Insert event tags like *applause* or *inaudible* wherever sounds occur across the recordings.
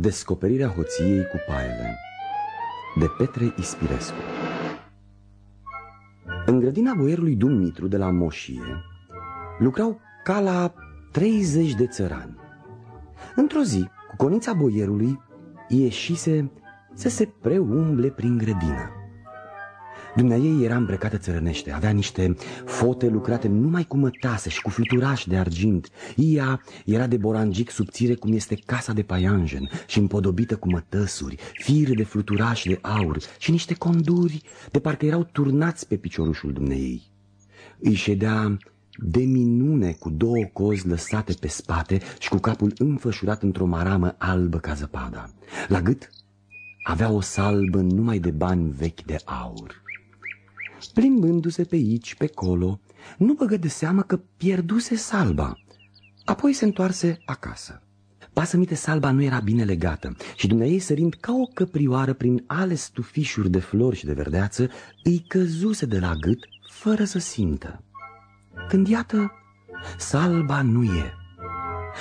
Descoperirea hoției cu paiele. De Petre Ispirescu. În grădina boierului Dumitru de la Moșie Lucrau ca la 30 de țărani. Într-o zi, cu conița boierului Ieșise să se preumble prin grădină ei era îmbrăcată țărănește, avea niște fote lucrate numai cu mătase și cu fluturaș de argint. Ea era de borangic subțire cum este casa de paianjen și împodobită cu mătăsuri, fire de fluturaș de aur și niște conduri de parcă erau turnați pe piciorușul dumneiei. Îi ședea de minune cu două cozi lăsate pe spate și cu capul înfășurat într-o maramă albă ca zăpada. La gât avea o salbă numai de bani vechi de aur. Plimbându-se pe aici, pe colo, nu băgă de seamă că pierduse salba. Apoi se întoarse acasă. Pasămite salba nu era bine legată și dumneai sărind ca o căprioară prin ale stufișuri de flori și de verdeață, îi căzuse de la gât fără să simtă. Când iată, salba nu e.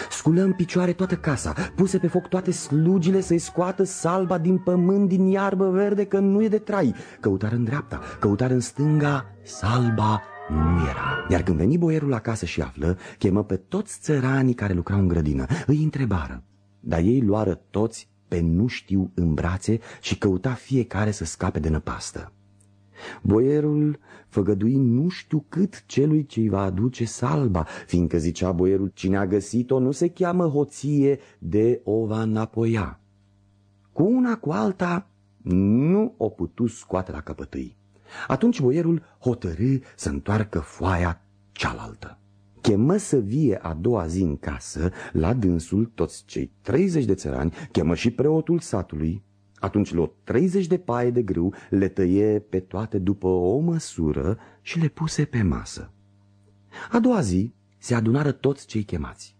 Sculă în picioare toată casa, puse pe foc toate slugile să-i scoată salba din pământ, din iarbă verde, că nu e de trai. Căutar în dreapta, căutar în stânga, salba nu era. Iar când veni boierul acasă și află, chemă pe toți țăranii care lucrau în grădină. Îi întrebară, dar ei luară toți pe nu știu în brațe și căuta fiecare să scape de năpastă. Boierul făgădui nu știu cât celui ce-i va aduce salba, fiindcă zicea boierul, cine a găsit-o nu se cheamă hoție de o va înapoia. Cu una cu alta nu o putu scoate la căpătâi. Atunci boierul hotărâ să întoarcă foaia cealaltă. Chemă să vie a doua zi în casă, la dânsul, toți cei 30 de țărani, chemă și preotul satului, atunci luă 30 de paie de grâu, le tăie pe toate după o măsură și le puse pe masă. A doua zi se adunară toți cei chemați.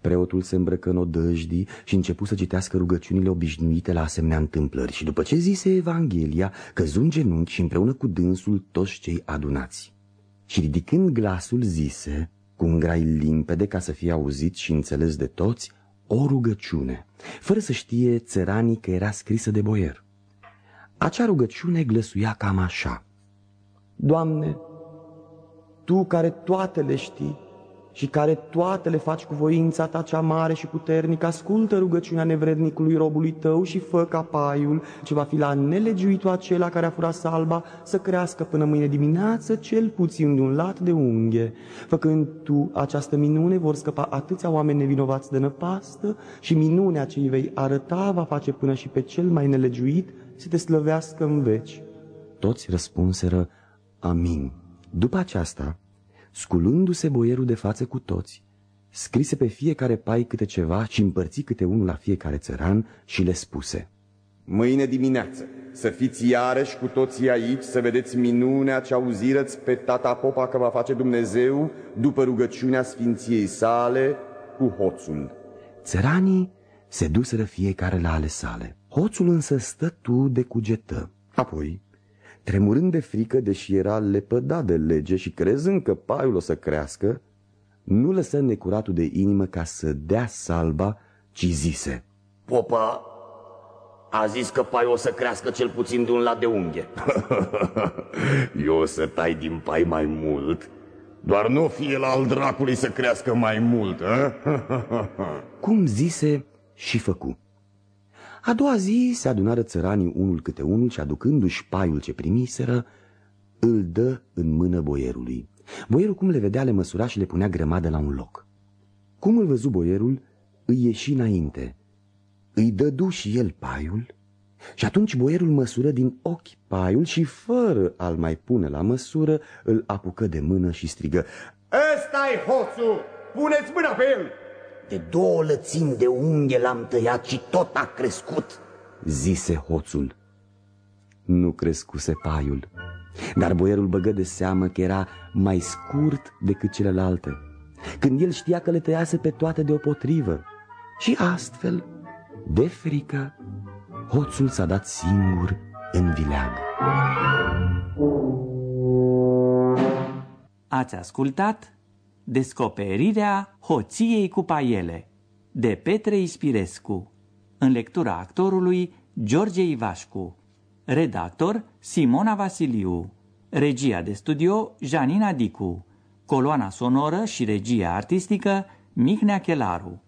Preotul se îmbrăcă în odăjdii și începu să citească rugăciunile obișnuite la asemenea întâmplări și după ce zise Evanghelia, căzu în genunchi și împreună cu dânsul toți cei adunați. Și ridicând glasul zise, cu un grai limpede ca să fie auzit și înțeles de toți, o rugăciune, fără să știe țăranii că era scrisă de boier. Acea rugăciune glăsuia cam așa. Doamne, Tu care toate le știi, și care toate le faci cu voința ta cea mare și puternică, ascultă rugăciunea nevrednicului robului tău și fă ca paiul ce va fi la nelegiuitul acela care a furat salba să crească până mâine dimineață cel puțin de un lat de unghe. Făcând tu această minune vor scăpa atâția oameni nevinovați de năpastă și minunea ce îi vei arăta va face până și pe cel mai nelegiuit să te slăvească în veci. Toți răspunseră, Amin. După aceasta, sculându-se boierul de față cu toți, scrise pe fiecare pai câte ceva și împărți câte unul la fiecare țăran și le spuse. Mâine dimineață să fiți iarăși cu toții aici să vedeți minunea ce auzirăți pe tata popa că va face Dumnezeu după rugăciunea sfinției sale cu hoțul. Țăranii se duseră fiecare la ale sale. Hoțul însă stă tu de cugetă. Apoi Tremurând de frică, deși era lepădat de lege și crezând că paiul o să crească, nu lăsă necuratul de inimă ca să dea salba, ci zise Popa a zis că paiul o să crească cel puțin de un lat de unghe. *laughs* Eu o să tai din pai mai mult. Doar nu fie la al dracului să crească mai mult a? *laughs* Cum zise și făcu a doua zi se adunară țăranii unul câte unul și aducându-și paiul ce primiseră, îl dă în mână boierului. Boierul cum le vedea le măsura și le punea grămadă la un loc. Cum îl văzu boierul, îi ieși înainte. Îi dădu și el paiul și atunci boierul măsură din ochi paiul și fără a-l mai pune la măsură, îl apucă de mână și strigă Ăsta-i hoțul! Puneți mâna pe el! De două lățimi de unghe l-am tăiat și tot a crescut, zise hoțul. Nu crescuse paiul, dar boierul băgă de seamă că era mai scurt decât celelalte, când el știa că le tăiase pe toate deopotrivă. Și astfel, de frică, hoțul s-a dat singur în vileag. Ați ascultat Descoperirea hoției cu paiele de Petre Ispirescu în lectura actorului George Ivașcu, redactor Simona Vasiliu, regia de studio Janina Dicu, coloana sonoră și regia artistică Mihnea Chelaru.